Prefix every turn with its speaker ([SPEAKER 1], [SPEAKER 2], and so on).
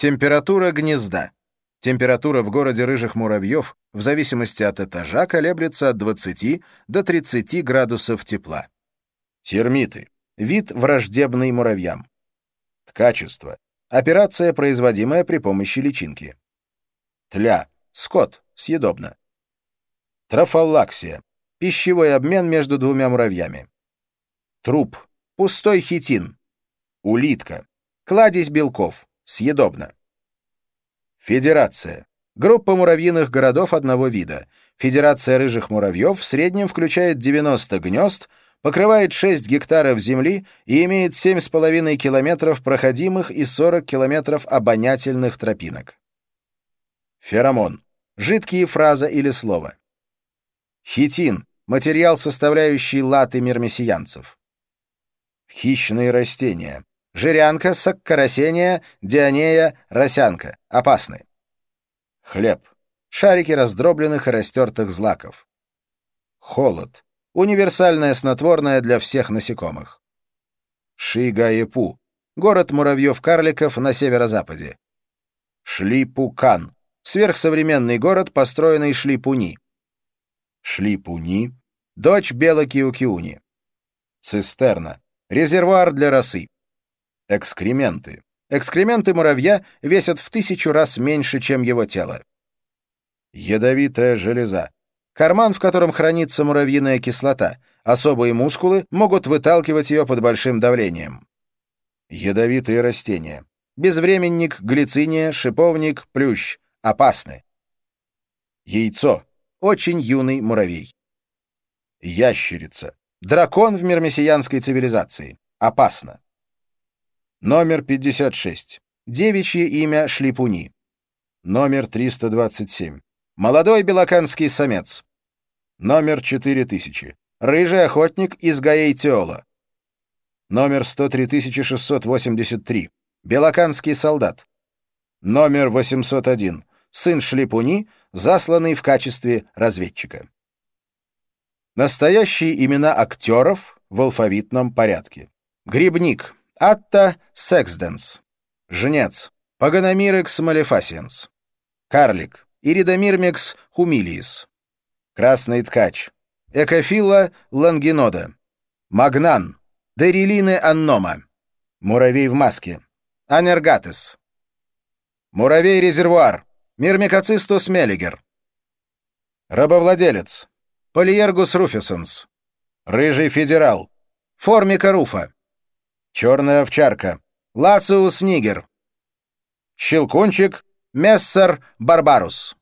[SPEAKER 1] Температура гнезда. Температура в городе рыжих муравьев в зависимости от этажа колеблется от 20 до 30 градусов тепла. Термиты. Вид враждебный муравьям. Ткачество. Операция, производимая при помощи личинки. Тля. Скот. Съедобно. Трофаллаксия. Пищевой обмен между двумя муравьями. Труп. Пустой хитин. Улитка. Кладезь белков. Съедобно. Федерация. Группа муравьиных городов одного вида. Федерация рыжих муравьев в среднем включает 90 гнезд, покрывает 6 гектаров земли и имеет 7,5 километров проходимых и 40 километров обонятельных тропинок. Феромон. Жидкие фраза или слово. Хитин. Материал, составляющий латы мирмесиянцев. Хищные растения. Жирянка, саккаросения, дионея, росянка. Опасны. Хлеб. Шарики раздробленных и растертых злаков. Холод. Универсальное снотворное для всех насекомых. Шигаепу. Город муравьев-карликов на северо-западе. Шлипукан. Сверхсовременный город, построенный Шлипуни. Шлипуни. Дочь Белокиукиуни. Цистерна. Резервуар для росы. Экскременты. Экскременты муравья весят в тысячу раз меньше, чем его тело. Ядовитая железа. Карман, в котором хранится муравьиная кислота. Особые мускулы могут выталкивать ее под большим давлением. Ядовитые растения. Безвременник, глициния, шиповник, плющ. Опасны. Яйцо. Очень юный муравей. Ящерица. Дракон в мирмесиянской цивилизации. Опасно. Номер 56. Девичье имя Шлипуни. Номер 327. Молодой белоканский самец. Номер 4000. Рыжий охотник из Гаэй-Теола. Номер 103683. Белоканский солдат. Номер 801. Сын Шлипуни, засланный в качестве разведчика. Настоящие имена актеров в алфавитном порядке. Грибник Атта Сексденс. Жнец. Паганомирекс малефасиенс. Карлик. Иридомирмекс хумилиис. Красный ткач. Экофила лангинода. Магнан. Дерилины аннома. Муравей в маске. Анергатес. Муравей-резервуар. Мирмикоцистус мелигер. Рабовладелец. Полиергус руфисенс. Рыжий федерал. Формика руфа. Черная овчарка. Лациус нигер. Щелкунчик. Мессер Барбарус.